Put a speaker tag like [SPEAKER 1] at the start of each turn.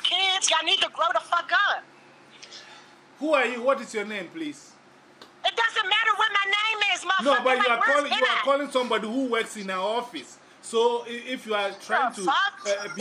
[SPEAKER 1] kids, y'all need to grow the fuck up.
[SPEAKER 2] Who are you? What is your name, please?
[SPEAKER 1] It doesn't matter what my name is, motherfucker.
[SPEAKER 2] No, but you
[SPEAKER 1] like,
[SPEAKER 2] are, calling, you are calling somebody who works in our office. So if you are trying
[SPEAKER 1] The
[SPEAKER 2] to
[SPEAKER 1] fuck?
[SPEAKER 2] uh, be